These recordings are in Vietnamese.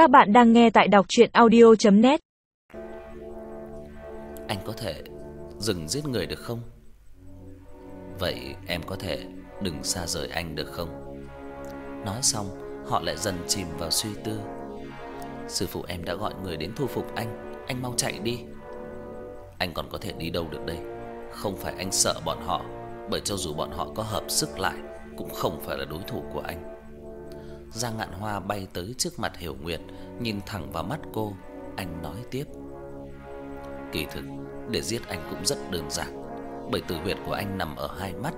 Các bạn đang nghe tại đọc audio net Anh có thể dừng giết người được không? Vậy em có thể đừng xa rời anh được không? Nói xong, họ lại dần chìm vào suy tư. Sư phụ em đã gọi người đến thu phục anh, anh mau chạy đi. Anh còn có thể đi đâu được đây? Không phải anh sợ bọn họ, bởi cho dù bọn họ có hợp sức lại cũng không phải là đối thủ của anh. Giang Ngạn Hoa bay tới trước mặt Hiểu Nguyệt, nhìn thẳng vào mắt cô, anh nói tiếp: "Kỳ thực, để giết anh cũng rất đơn giản, bởi tử huyệt của anh nằm ở hai mắt."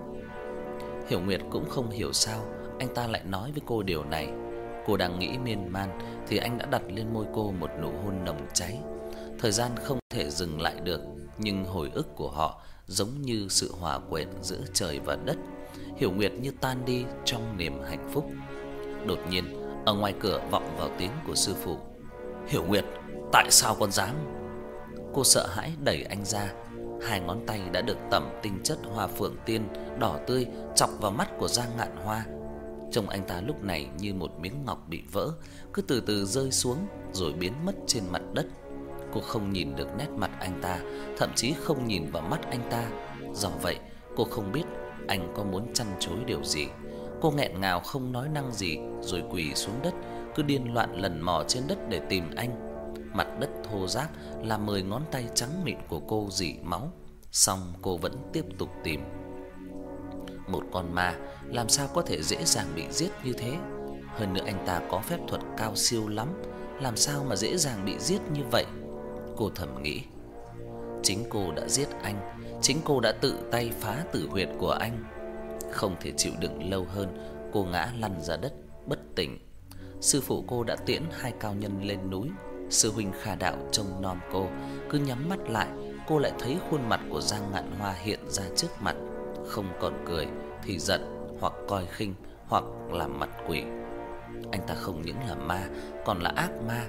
Hiểu Nguyệt cũng không hiểu sao anh ta lại nói với cô điều này. Cô đang nghĩ miên man thì anh đã đặt lên môi cô một nụ hôn nồng cháy. Thời gian không thể dừng lại được, nhưng hồi ức của họ giống như sự hòa quyện giữa trời và đất. Hiểu Nguyệt như tan đi trong niềm hạnh phúc. Đột nhiên, ở ngoài cửa vọng vào tiếng của sư phụ. "Hiểu Nguyệt, tại sao con dám?" Cô sợ hãi đẩy anh ra. Hai ngón tay đã được tẩm tinh chất hoa phượng tiên đỏ tươi chọc vào mắt của Giang Ngạn Hoa. Trông anh ta lúc này như một miếng ngọc bị vỡ, cứ từ từ rơi xuống rồi biến mất trên mặt đất. Cô không nhìn được nét mặt anh ta, thậm chí không nhìn vào mắt anh ta. Do vậy, cô không biết anh có muốn chăn chối điều gì. Cô nghẹn ngào không nói năng gì rồi quỳ xuống đất, cứ điên loạn lần mò trên đất để tìm anh. Mặt đất thô ráp làm mười ngón tay trắng mịn của cô rỉ máu, song cô vẫn tiếp tục tìm. Một con ma làm sao có thể dễ dàng bị giết như thế? Hơn nữa anh ta có phép thuật cao siêu lắm, làm sao mà dễ dàng bị giết như vậy? Cô thầm nghĩ. Chính cô đã giết anh, chính cô đã tự tay phá tử huyệt của anh không thể chịu đựng lâu hơn, cô ngã lăn ra đất bất tỉnh. Sư phụ cô đã tiễn hai cao nhân lên núi. Sư huynh Kha Đạo trông nom cô, cứ nhắm mắt lại, cô lại thấy khuôn mặt của Giang Ngạn Hoa hiện ra trước mặt, không còn cười thì giận hoặc coi khinh hoặc làm mặt quỷ. Anh ta không những là ma, còn là ác ma.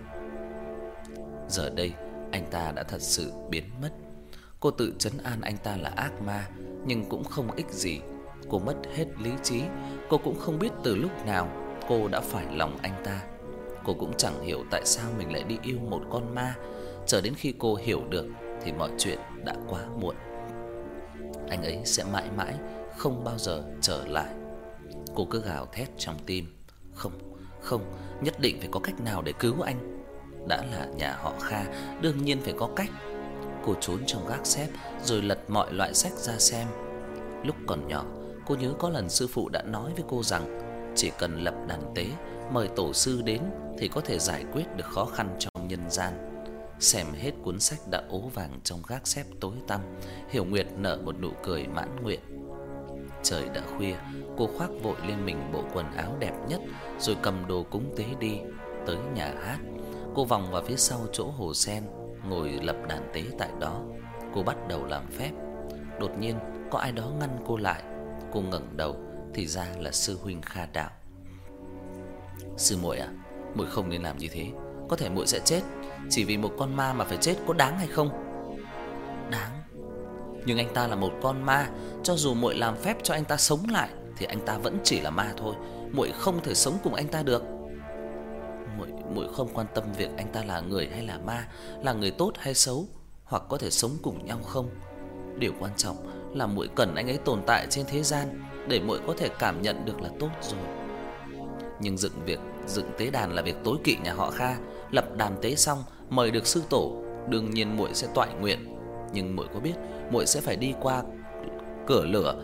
Giờ đây, anh ta đã thật sự biến mất. Cô tự trấn an anh ta là ác ma, nhưng cũng không ích gì Cô mất hết lý trí, cô cũng không biết từ lúc nào cô đã phải lòng anh ta. Cô cũng chẳng hiểu tại sao mình lại đi yêu một con ma, chờ đến khi cô hiểu được thì mọi chuyện đã quá muộn. Anh ấy sẽ mãi mãi không bao giờ trở lại. Cô cứ gào thét trong tim, không, không, nhất định phải có cách nào để cứu anh. Đã là nhà họ Kha, đương nhiên phải có cách. Cô trốn trong gác xếp rồi lật mọi loại sách ra xem. Lúc còn nhỏ, Cô nhớ có lần sư phụ đã nói với cô rằng chỉ cần lập đàn tế, mời tổ sư đến thì có thể giải quyết được khó khăn trong nhân gian. Xem hết cuốn sách đã ố vàng trong gác xếp tối tăm, Hiểu Nguyệt nở một nụ cười mãn nguyện. Trời đã khuya, cô khoác vội lên mình bộ quần áo đẹp nhất rồi cầm đồ cúng tế đi tới nhà hát. Cô vòng vào phía sau chỗ hồ sen, ngồi lập đàn tế tại đó. Cô bắt đầu làm phép. Đột nhiên có ai đó ngăn cô lại Cô ngẩng đầu thì ra là sư huynh Kha Đạo. Sư muội à, muội không nên làm như thế, có thể muội sẽ chết, chỉ vì một con ma mà phải chết có đáng hay không? Đáng. Nhưng anh ta là một con ma, cho dù muội làm phép cho anh ta sống lại thì anh ta vẫn chỉ là ma thôi, muội không thể sống cùng anh ta được. Muội muội không quan tâm việc anh ta là người hay là ma, là người tốt hay xấu, hoặc có thể sống cùng nhau không. Điều quan trọng là muội cần anh ấy tồn tại trên thế gian để muội có thể cảm nhận được là tốt rồi. Nhưng dựng việc dựng tế đàn là việc tối kỵ nhà họ Kha, lập đàn tế xong mời được sư tổ, đương nhiên muội sẽ toại nguyện, nhưng muội có biết muội sẽ phải đi qua cửa lửa,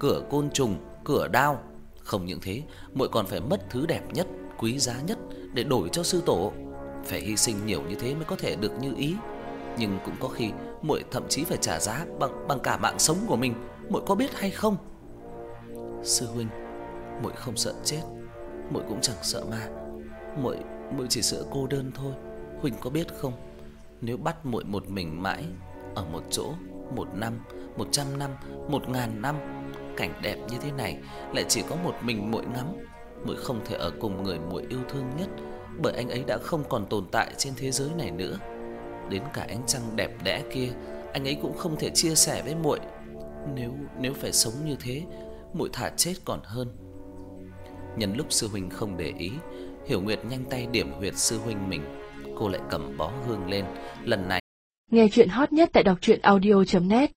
cửa côn trùng, cửa đao, không những thế, muội còn phải mất thứ đẹp nhất, quý giá nhất để đổi cho sư tổ. Phải hy sinh nhiều như thế mới có thể được như ý nhưng cũng có khi muội thậm chí phải trả giá bằng bằng cả mạng sống của mình, muội có biết hay không? Sư huynh, muội không sợ chết, muội cũng chẳng sợ ma. Muội muội chỉ sợ cô đơn thôi. Huynh có biết không? Nếu bắt muội một mình mãi ở một chỗ, một năm, một trăm năm, một ngàn năm, cảnh đẹp như thế này lại chỉ có một mình muội ngắm, muội không thể ở cùng người muội yêu thương nhất, bởi anh ấy đã không còn tồn tại trên thế giới này nữa đến cả ánh trăng đẹp đẽ kia, anh ấy cũng không thể chia sẻ với muội. Nếu nếu phải sống như thế, muội thà chết còn hơn. Nhân lúc sư huynh không để ý, Hiểu Nguyệt nhanh tay điểm huyệt sư huynh mình, cô lại cầm bó hương lên, lần này Nghe chuyện hot nhất tại đọc audio net